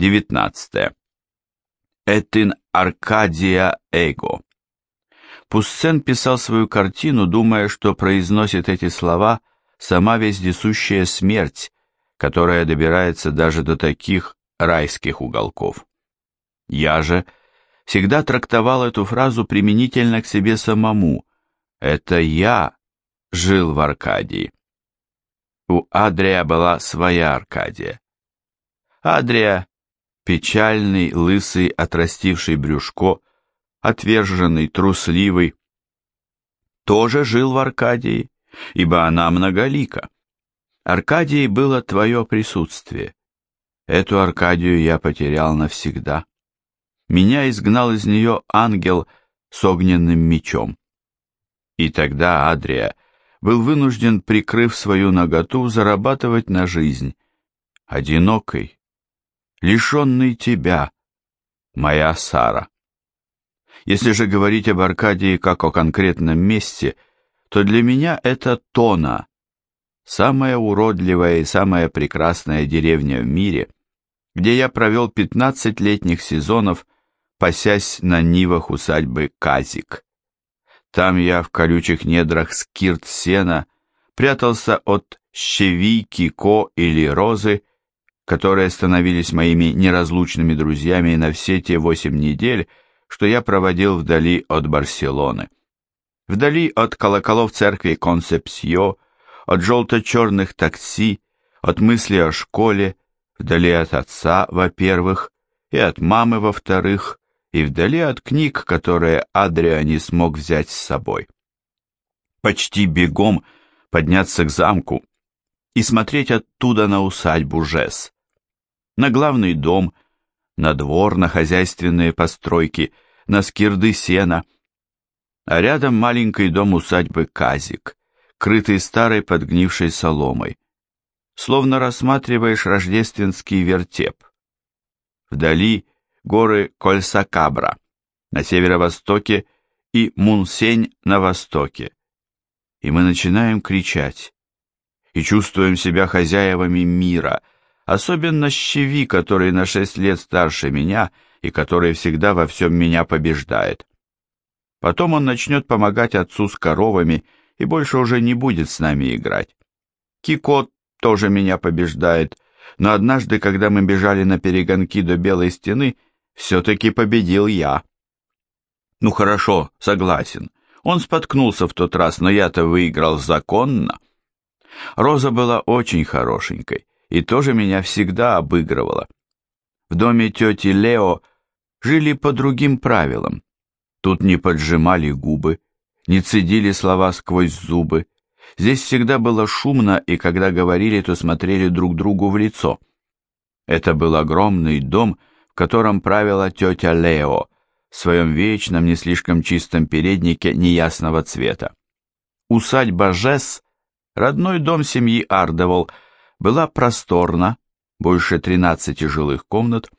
19. Этин Аркадия Эго. Пуссен писал свою картину, думая, что произносит эти слова сама вездесущая смерть, которая добирается даже до таких райских уголков. Я же всегда трактовал эту фразу применительно к себе самому. Это я жил в Аркадии. У Адрия была своя Аркадия. Адрия — печальный, лысый, отрастивший брюшко, отверженный, трусливый, тоже жил в Аркадии, ибо она многолика. Аркадии было твое присутствие. Эту Аркадию я потерял навсегда. Меня изгнал из нее ангел с огненным мечом. И тогда Адрия был вынужден, прикрыв свою наготу, зарабатывать на жизнь. Одинокой, лишенный тебя, моя Сара. Если же говорить об Аркадии как о конкретном месте, то для меня это Тона, самая уродливая и самая прекрасная деревня в мире, где я провел 15 летних сезонов, пасясь на нивах усадьбы Казик. Там я в колючих недрах скирт сена прятался от щевики, ко или розы, которые становились моими неразлучными друзьями на все те восемь недель, что я проводил вдали от Барселоны. Вдали от колоколов церкви Консепсио, от желто-черных такси, от мысли о школе, вдали от отца, во-первых, и от мамы, во-вторых, и вдали от книг, которые Адрия не смог взять с собой. Почти бегом подняться к замку и смотреть оттуда на усадьбу Жес, на главный дом, на двор, на хозяйственные постройки, на скирды сена, а рядом маленький дом усадьбы Казик, крытый старой подгнившей соломой. Словно рассматриваешь рождественский вертеп. Вдали горы Кольсакабра на северо-востоке и Мунсень на востоке. И мы начинаем кричать и чувствуем себя хозяевами мира, особенно Щеви, который на шесть лет старше меня и который всегда во всем меня побеждает. Потом он начнет помогать отцу с коровами и больше уже не будет с нами играть. Кикот тоже меня побеждает, но однажды, когда мы бежали на перегонки до Белой Стены, все-таки победил я. Ну хорошо, согласен. Он споткнулся в тот раз, но я-то выиграл законно. Роза была очень хорошенькой, и тоже меня всегда обыгрывала. В доме тети Лео жили по другим правилам. Тут не поджимали губы, не цедили слова сквозь зубы. Здесь всегда было шумно, и когда говорили, то смотрели друг другу в лицо. Это был огромный дом, в котором правила тетя Лео в своем вечном, не слишком чистом переднике неясного цвета. Усадьба Жесс, родной дом семьи Ардевол, была просторна, больше 13 жилых комнат,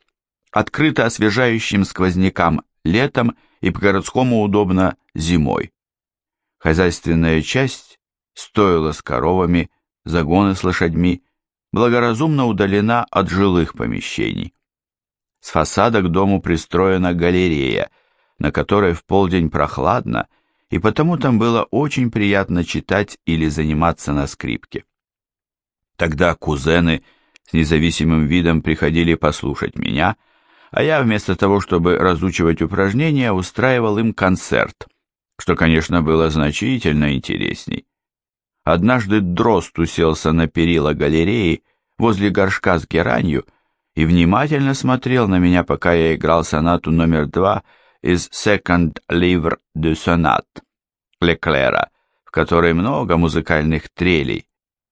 открыта освежающим сквознякам летом и по-городскому удобно зимой. Хозяйственная часть, стоила с коровами, загоны с лошадьми, благоразумно удалена от жилых помещений. С фасада к дому пристроена галерея, на которой в полдень прохладно, и потому там было очень приятно читать или заниматься на скрипке. Тогда кузены с независимым видом приходили послушать меня, а я вместо того, чтобы разучивать упражнения, устраивал им концерт, что, конечно, было значительно интересней. Однажды дрозд уселся на перила галереи возле горшка с геранью и внимательно смотрел на меня, пока я играл сонату номер два из Second Livre de Sonate Леклера, в которой много музыкальных трелей,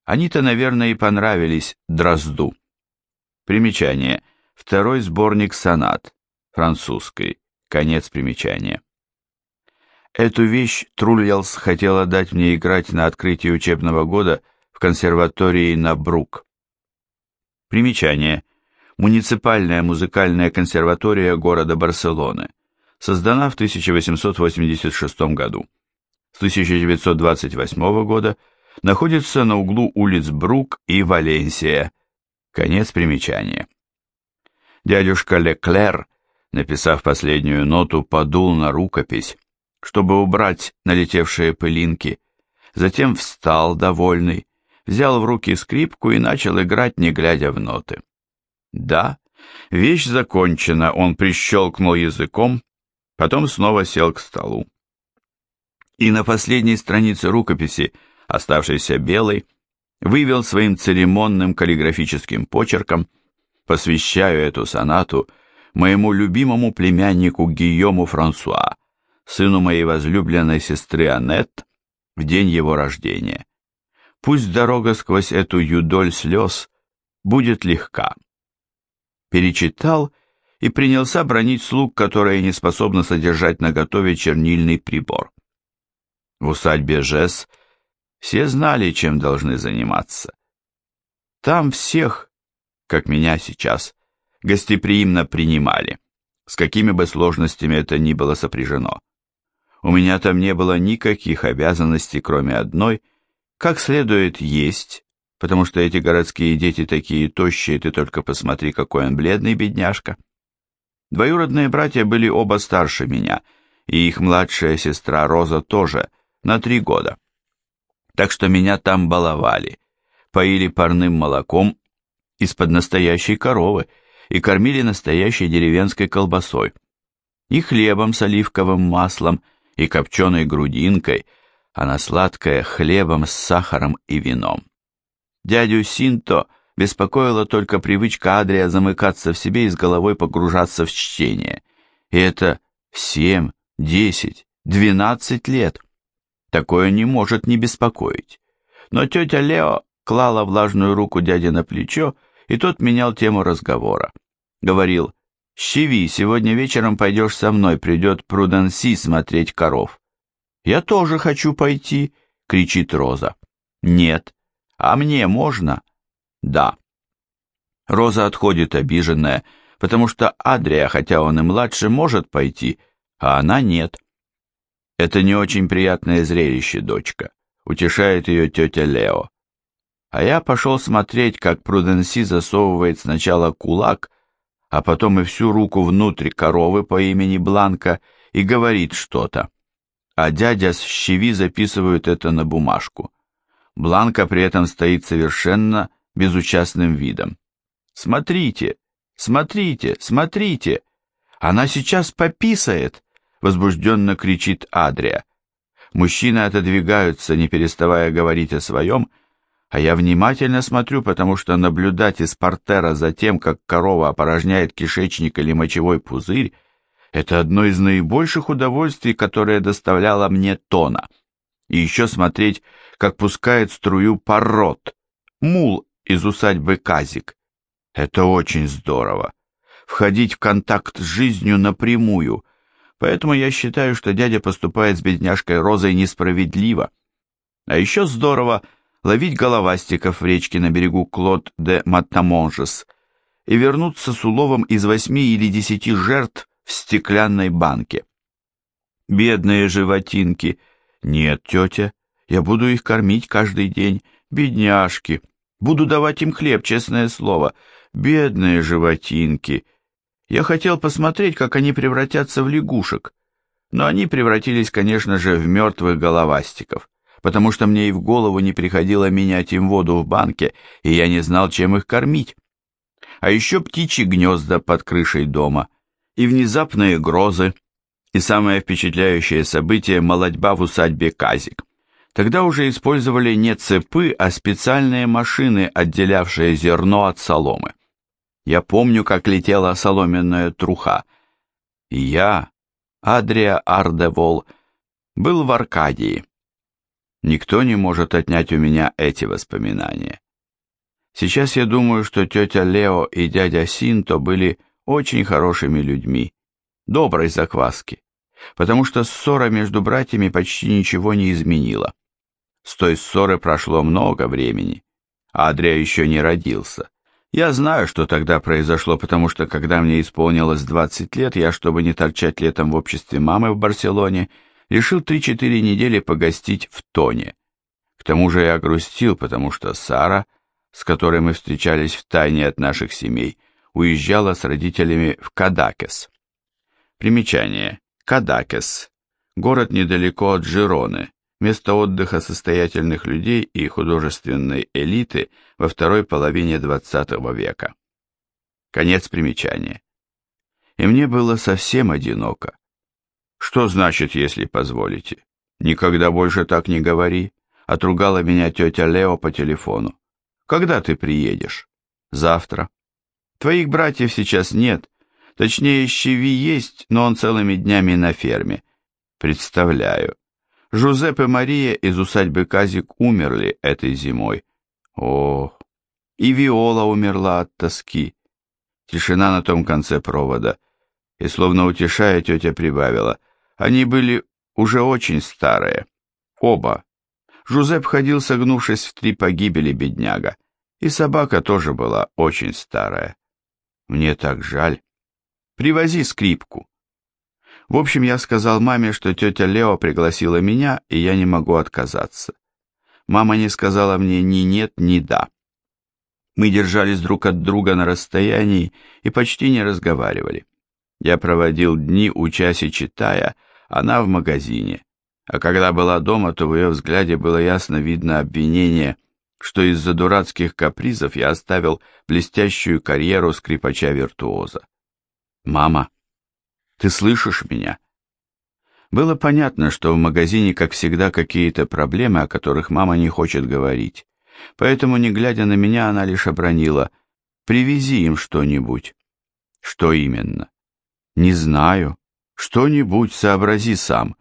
они-то, наверное, и понравились Дрозду. Примечание. Второй сборник сонат. Французской. Конец примечания. Эту вещь Трульялс хотела дать мне играть на открытии учебного года в консерватории на Брук. Примечание. Муниципальная музыкальная консерватория города Барселоны. Создана в 1886 году. С 1928 года находится на углу улиц Брук и Валенсия. Конец примечания. Дядюшка Леклер, написав последнюю ноту, подул на рукопись, чтобы убрать налетевшие пылинки, затем встал, довольный, взял в руки скрипку и начал играть, не глядя в ноты. Да, вещь закончена, он прищелкнул языком, потом снова сел к столу. И на последней странице рукописи, оставшейся белой, вывел своим церемонным каллиграфическим почерком «Посвящаю эту сонату моему любимому племяннику Гийому Франсуа, сыну моей возлюбленной сестры Аннет, в день его рождения. Пусть дорога сквозь эту юдоль слез будет легка». Перечитал и принялся бронить слуг, которые не способны содержать наготове чернильный прибор. В усадьбе Жес – все знали, чем должны заниматься. Там всех, как меня сейчас, гостеприимно принимали, с какими бы сложностями это ни было сопряжено. У меня там не было никаких обязанностей, кроме одной, как следует есть, потому что эти городские дети такие тощие, ты только посмотри, какой он бледный, бедняжка. Двоюродные братья были оба старше меня, и их младшая сестра Роза тоже, на три года так что меня там баловали, поили парным молоком из-под настоящей коровы и кормили настоящей деревенской колбасой, и хлебом с оливковым маслом, и копченой грудинкой, а на сладкое хлебом с сахаром и вином. Дядю Синто беспокоила только привычка Адрия замыкаться в себе и с головой погружаться в чтение. И это семь, десять, двенадцать лет. Такое не может не беспокоить. Но тетя Лео клала влажную руку дяде на плечо, и тот менял тему разговора. Говорил, «Щеви, сегодня вечером пойдешь со мной, придет Пруденси смотреть коров». «Я тоже хочу пойти», — кричит Роза. «Нет». «А мне можно?» «Да». Роза отходит обиженная, потому что Адрия, хотя он и младше, может пойти, а она нет. Это не очень приятное зрелище, дочка, утешает ее тетя Лео. А я пошел смотреть, как Пруденси засовывает сначала кулак, а потом и всю руку внутрь коровы по имени Бланка и говорит что-то. А дядя с щеви записывают это на бумажку. Бланка при этом стоит совершенно безучастным видом. «Смотрите, смотрите, смотрите! Она сейчас пописает!» Возбужденно кричит Адрия. Мужчины отодвигаются, не переставая говорить о своем, а я внимательно смотрю, потому что наблюдать из портера за тем, как корова опорожняет кишечник или мочевой пузырь, это одно из наибольших удовольствий, которое доставляло мне тона. И еще смотреть, как пускает струю пород, мул из усадьбы Казик. Это очень здорово. Входить в контакт с жизнью напрямую, Поэтому я считаю, что дядя поступает с бедняжкой Розой несправедливо. А еще здорово ловить головастиков в речке на берегу Клод де Маттамонжес и вернуться с уловом из восьми или десяти жертв в стеклянной банке. Бедные животинки. Нет, тетя, я буду их кормить каждый день. Бедняжки. Буду давать им хлеб, честное слово. Бедные животинки. Я хотел посмотреть, как они превратятся в лягушек, но они превратились, конечно же, в мертвых головастиков, потому что мне и в голову не приходило менять им воду в банке, и я не знал, чем их кормить. А еще птичьи гнезда под крышей дома, и внезапные грозы, и самое впечатляющее событие – молодьба в усадьбе Казик. Тогда уже использовали не цепы, а специальные машины, отделявшие зерно от соломы. Я помню, как летела соломенная труха. Я, Адрия Ардевол, был в Аркадии. Никто не может отнять у меня эти воспоминания. Сейчас я думаю, что тетя Лео и дядя Синто были очень хорошими людьми, доброй закваски, потому что ссора между братьями почти ничего не изменила. С той ссоры прошло много времени. Адрия еще не родился. Я знаю, что тогда произошло, потому что, когда мне исполнилось 20 лет, я, чтобы не торчать летом в обществе мамы в Барселоне, решил 3-4 недели погостить в Тоне. К тому же я грустил, потому что Сара, с которой мы встречались в тайне от наших семей, уезжала с родителями в Кадакес. Примечание. Кадакес. Город недалеко от Жироны, место отдыха состоятельных людей и художественной элиты во второй половине XX века. Конец примечания. И мне было совсем одиноко. Что значит, если позволите? Никогда больше так не говори, отругала меня тетя Лео по телефону. Когда ты приедешь? Завтра. Твоих братьев сейчас нет, точнее, Щеви есть, но он целыми днями на ферме. Представляю. Жузеп и Мария из усадьбы Казик умерли этой зимой. Ох, и Виола умерла от тоски. Тишина на том конце провода. И словно утешая, тетя прибавила. Они были уже очень старые. Оба. Жузеп ходил, согнувшись в три погибели, бедняга. И собака тоже была очень старая. Мне так жаль. Привози скрипку. В общем, я сказал маме, что тетя Лео пригласила меня, и я не могу отказаться. Мама не сказала мне ни нет, ни да. Мы держались друг от друга на расстоянии и почти не разговаривали. Я проводил дни, учась и читая, она в магазине. А когда была дома, то в ее взгляде было ясно видно обвинение, что из-за дурацких капризов я оставил блестящую карьеру скрипача-виртуоза. «Мама, ты слышишь меня?» Было понятно, что в магазине, как всегда, какие-то проблемы, о которых мама не хочет говорить. Поэтому, не глядя на меня, она лишь обронила «Привези им что-нибудь». «Что именно?» «Не знаю. Что-нибудь сообрази сам».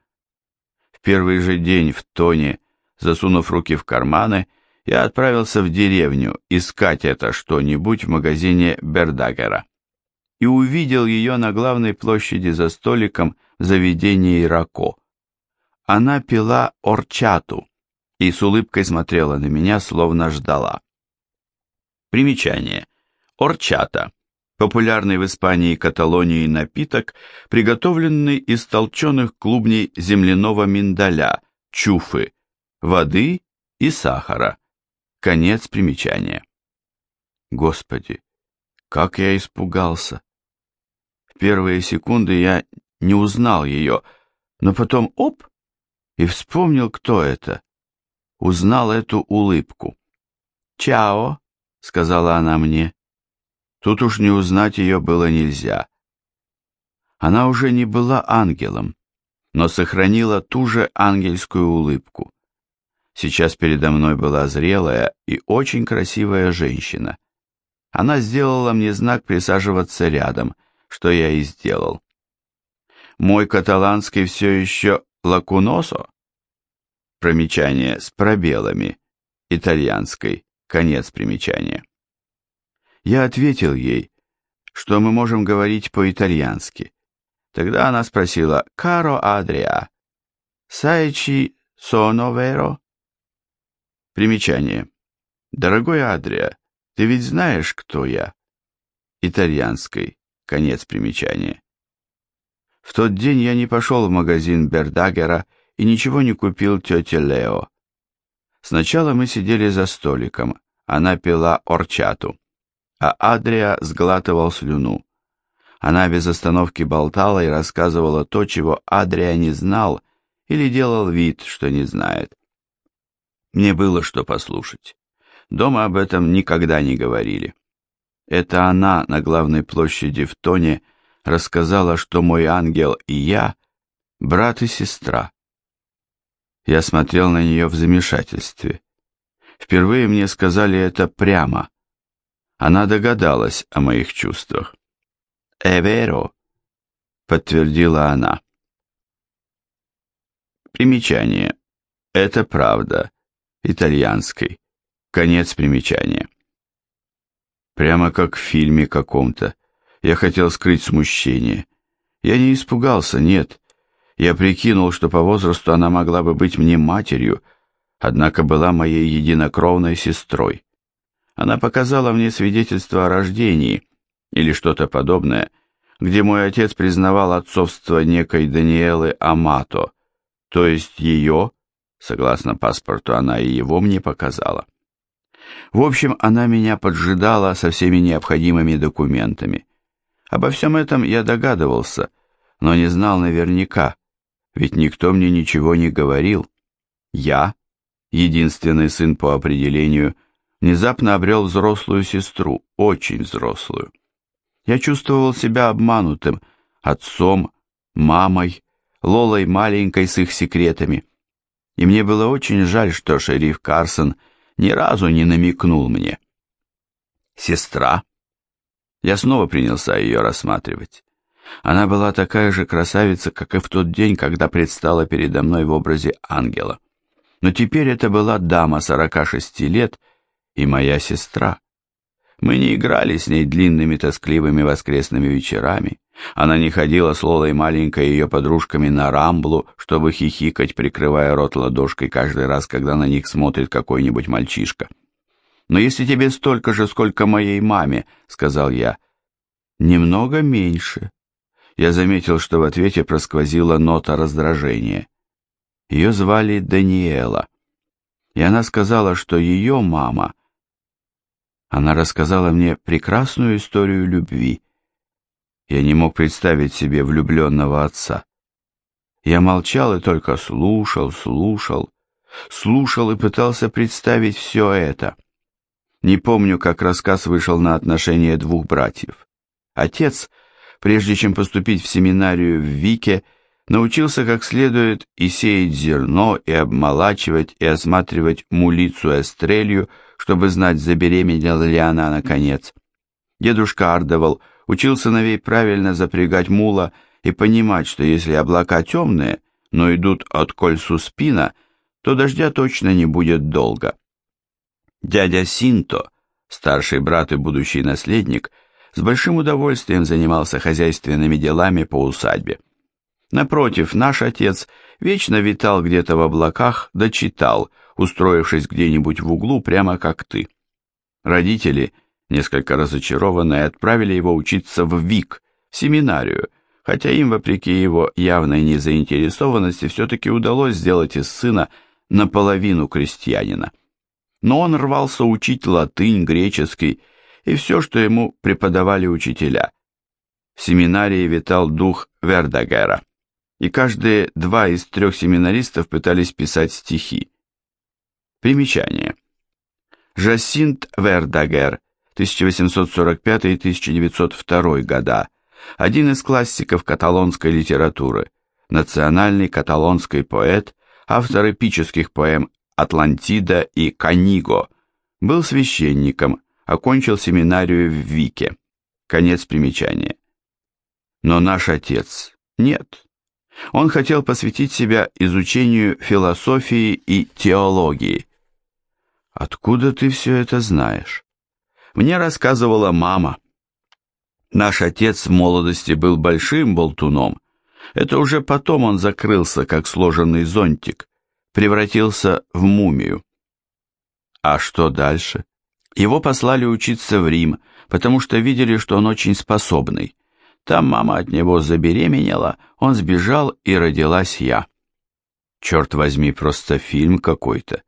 В первый же день в Тоне, засунув руки в карманы, я отправился в деревню искать это что-нибудь в магазине Бердагера и увидел ее на главной площади за столиком в заведении Рако. Она пила орчату, и с улыбкой смотрела на меня, словно ждала. Примечание. Орчата. Популярный в Испании и Каталонии напиток, приготовленный из толченых клубней земляного миндаля, чуфы, воды и сахара. Конец примечания. Господи, как я испугался. Первые секунды я не узнал ее, но потом оп, и вспомнил, кто это узнал эту улыбку. «Чао», — сказала она мне. Тут уж не узнать ее было нельзя. Она уже не была ангелом, но сохранила ту же ангельскую улыбку. Сейчас передо мной была зрелая и очень красивая женщина. Она сделала мне знак присаживаться рядом, что я и сделал. Мой каталанский все еще лакуносо? Примечание с пробелами. Итальянской. Конец примечания. Я ответил ей, что мы можем говорить по-итальянски. Тогда она спросила «Каро Адриа, сайчи соно веро?» Примечание. «Дорогой Адрия, ты ведь знаешь, кто я?» Итальянской. Конец примечания. В тот день я не пошел в магазин Бердагера и ничего не купил тете Лео. Сначала мы сидели за столиком, она пила орчату, а Адрия сглатывал слюну. Она без остановки болтала и рассказывала то, чего Адрия не знал или делал вид, что не знает. Мне было что послушать. Дома об этом никогда не говорили. Это она на главной площади в Тоне рассказала, что мой ангел и я — брат и сестра. Я смотрел на нее в замешательстве. Впервые мне сказали это прямо. Она догадалась о моих чувствах. «Эверо», — подтвердила она. Примечание. Это правда. Итальянской. Конец примечания. Прямо как в фильме каком-то. Я хотел скрыть смущение. Я не испугался, нет. Я прикинул, что по возрасту она могла бы быть мне матерью, однако была моей единокровной сестрой. Она показала мне свидетельство о рождении или что-то подобное, где мой отец признавал отцовство некой Даниэлы Амато, то есть ее, согласно паспорту, она и его мне показала. В общем, она меня поджидала со всеми необходимыми документами. Обо всем этом я догадывался, но не знал наверняка, ведь никто мне ничего не говорил. Я, единственный сын по определению, внезапно обрел взрослую сестру, очень взрослую. Я чувствовал себя обманутым отцом, мамой, Лолой маленькой с их секретами. И мне было очень жаль, что шериф Карсон ни разу не намекнул мне. Сестра? Я снова принялся ее рассматривать. Она была такая же красавица, как и в тот день, когда предстала передо мной в образе ангела. Но теперь это была дама 46 лет и моя сестра. Мы не играли с ней длинными тоскливыми воскресными вечерами. Она не ходила с Лолой маленькой и ее подружками на рамблу, чтобы хихикать, прикрывая рот ладошкой каждый раз, когда на них смотрит какой-нибудь мальчишка. «Но если тебе столько же, сколько моей маме», — сказал я, — «немного меньше». Я заметил, что в ответе просквозила нота раздражения. Ее звали Даниэла, и она сказала, что ее мама она рассказала мне прекрасную историю любви. Я не мог представить себе влюбленного отца. Я молчал и только слушал, слушал, слушал и пытался представить все это. Не помню, как рассказ вышел на отношения двух братьев. Отец, прежде чем поступить в семинарию в Вике, научился как следует и сеять зерно, и обмолачивать, и осматривать мулицу эстрелью, чтобы знать, забеременела ли она наконец. Дедушка Ардовал учил сыновей правильно запрягать мула и понимать, что если облака темные, но идут от кольцу спина, то дождя точно не будет долго. Дядя Синто, старший брат и будущий наследник, с большим удовольствием занимался хозяйственными делами по усадьбе. Напротив, наш отец вечно витал где-то в облаках, да читал, устроившись где-нибудь в углу, прямо как ты. Родители, несколько разочарованные, отправили его учиться в ВИК, семинарию, хотя им, вопреки его явной незаинтересованности, все-таки удалось сделать из сына наполовину крестьянина. Но он рвался учить латынь, греческий и все, что ему преподавали учителя. В семинарии витал дух Вердагера и каждые два из трех семинаристов пытались писать стихи. Примечание. Жасинт Вердагер, 1845-1902 года, один из классиков каталонской литературы, национальный каталонский поэт, автор эпических поэм «Атлантида» и «Каниго», был священником, окончил семинарию в Вике. Конец примечания. Но наш отец нет. Он хотел посвятить себя изучению философии и теологии. Откуда ты все это знаешь? Мне рассказывала мама. Наш отец в молодости был большим болтуном. Это уже потом он закрылся, как сложенный зонтик, превратился в мумию. А что дальше? Его послали учиться в Рим, потому что видели, что он очень способный. Там мама от него забеременела, он сбежал и родилась я. Черт возьми, просто фильм какой-то.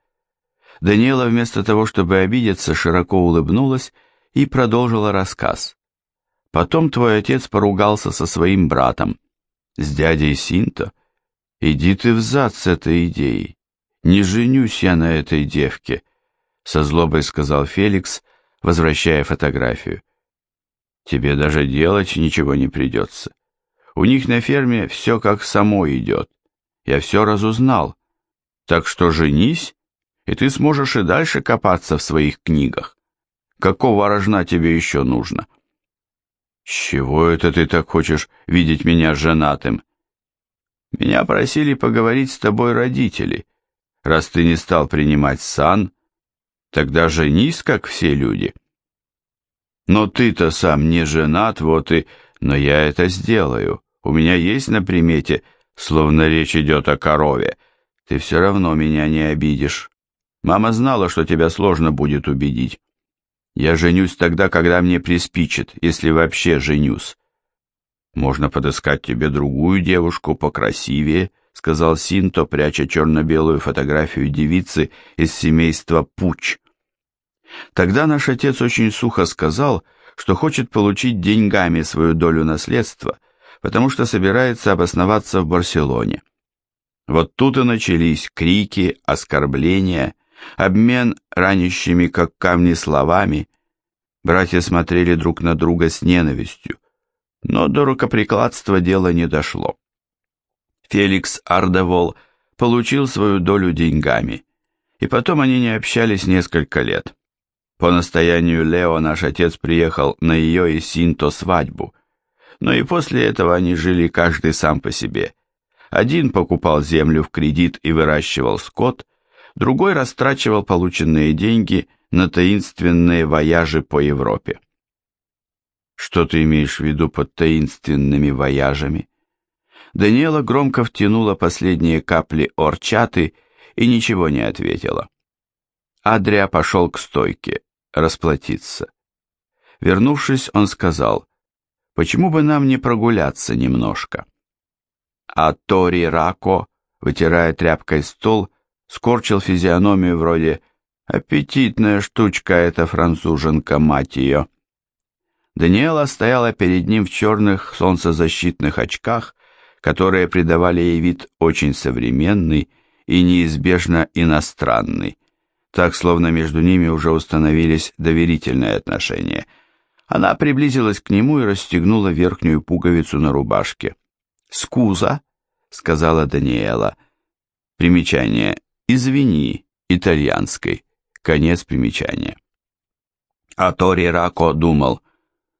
Даниэла вместо того, чтобы обидеться, широко улыбнулась и продолжила рассказ. Потом твой отец поругался со своим братом, с дядей Синто. Иди ты взад с этой идеей. Не женюсь я на этой девке, со злобой сказал Феликс, возвращая фотографию. Тебе даже делать ничего не придется. У них на ферме все как само идет. Я все разузнал. Так что женись, и ты сможешь и дальше копаться в своих книгах. Какого рожна тебе еще нужно? С чего это ты так хочешь видеть меня женатым? Меня просили поговорить с тобой родители. Раз ты не стал принимать сан, тогда женись, как все люди. Но ты-то сам не женат, вот и... Но я это сделаю. У меня есть на примете, словно речь идет о корове. Ты все равно меня не обидишь. Мама знала, что тебя сложно будет убедить. Я женюсь тогда, когда мне приспичит, если вообще женюсь. Можно подыскать тебе другую девушку покрасивее, сказал Синто, пряча черно-белую фотографию девицы из семейства Пуч. Тогда наш отец очень сухо сказал, что хочет получить деньгами свою долю наследства, потому что собирается обосноваться в Барселоне. Вот тут и начались крики, оскорбления, обмен ранящими, как камни, словами. Братья смотрели друг на друга с ненавистью, но до рукоприкладства дело не дошло. Феликс Ардевол получил свою долю деньгами, и потом они не общались несколько лет. По настоянию Лео наш отец приехал на ее и Синто свадьбу, но и после этого они жили каждый сам по себе. Один покупал землю в кредит и выращивал скот, другой растрачивал полученные деньги на таинственные вояжи по Европе. Что ты имеешь в виду под таинственными вояжами? Даниэла громко втянула последние капли орчаты и ничего не ответила. Адрия пошел к стойке, расплатиться. Вернувшись, он сказал, «Почему бы нам не прогуляться немножко?» А Тори Рако, вытирая тряпкой стол, скорчил физиономию вроде «Аппетитная штучка эта француженка, мать ее!» Даниэла стояла перед ним в черных солнцезащитных очках, которые придавали ей вид очень современный и неизбежно иностранный, так словно между ними уже установились доверительные отношения. Она приблизилась к нему и расстегнула верхнюю пуговицу на рубашке. «Скуза», — сказала Даниэла. Примечание «Извини» итальянской. Конец примечания. А Тори Рако думал,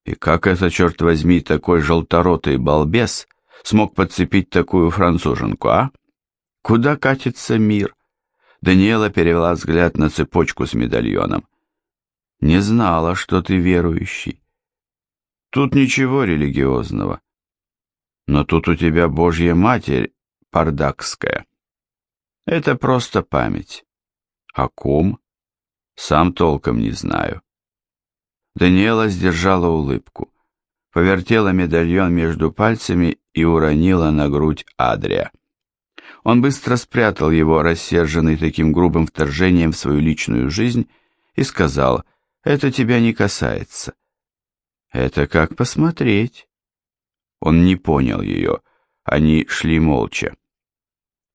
и как это, черт возьми, такой желторотый балбес смог подцепить такую француженку, а? Куда катится мир? Даниэла перевела взгляд на цепочку с медальоном. «Не знала, что ты верующий. Тут ничего религиозного. Но тут у тебя Божья Матерь пардакская. Это просто память. О ком? Сам толком не знаю». Даниэла сдержала улыбку, повертела медальон между пальцами и уронила на грудь Адрия. Он быстро спрятал его, рассерженный таким грубым вторжением в свою личную жизнь, и сказал, «Это тебя не касается». «Это как посмотреть». Он не понял ее, они шли молча.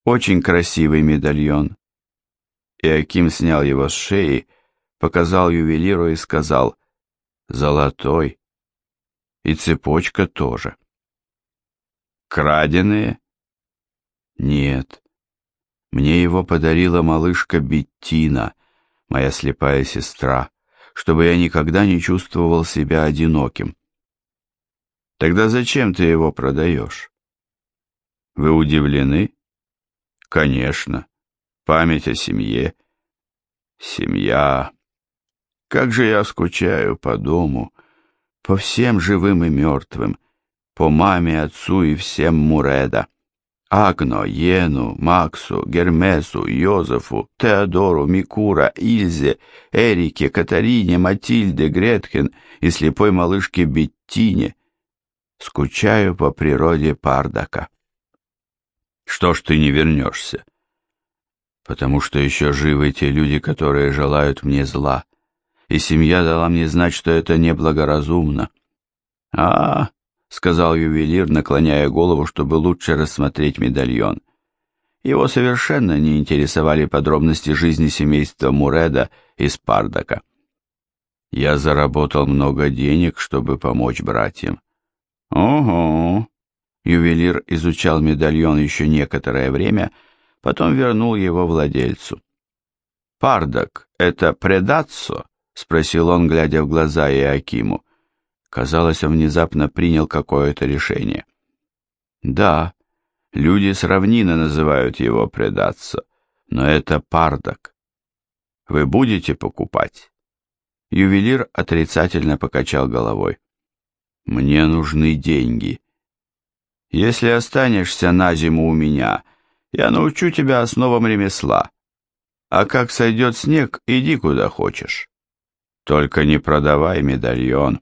Очень красивый медальон. Иаким снял его с шеи, показал ювелиру и сказал, «Золотой». И цепочка тоже. «Краденые?» Нет. Мне его подарила малышка Беттина, моя слепая сестра, чтобы я никогда не чувствовал себя одиноким. Тогда зачем ты его продаешь? Вы удивлены? Конечно. Память о семье. Семья. Как же я скучаю по дому, по всем живым и мертвым, по маме, отцу и всем Муреда. Агно, Йену, Максу, Гермесу, Йозефу, Теодору, Микура, Ильзе, Эрике, Катарине, Матильде, Гретхен и слепой малышке Беттине. Скучаю по природе Пардака. Что ж ты не вернешься? Потому что еще живы те люди, которые желают мне зла, и семья дала мне знать, что это неблагоразумно. А, сказал ювелир, наклоняя голову, чтобы лучше рассмотреть медальон. Его совершенно не интересовали подробности жизни семейства Муреда из Пардака. Я заработал много денег, чтобы помочь братьям. Ого! Ювелир изучал медальон еще некоторое время, потом вернул его владельцу. «Пардак — это предатсо?» — спросил он, глядя в глаза Иакиму. Казалось, он внезапно принял какое-то решение. Да, люди с равнины называют его предаться, но это пардак. Вы будете покупать? Ювелир отрицательно покачал головой. Мне нужны деньги. Если останешься на зиму у меня, я научу тебя основам ремесла. А как сойдет снег, иди куда хочешь. Только не продавай медальон.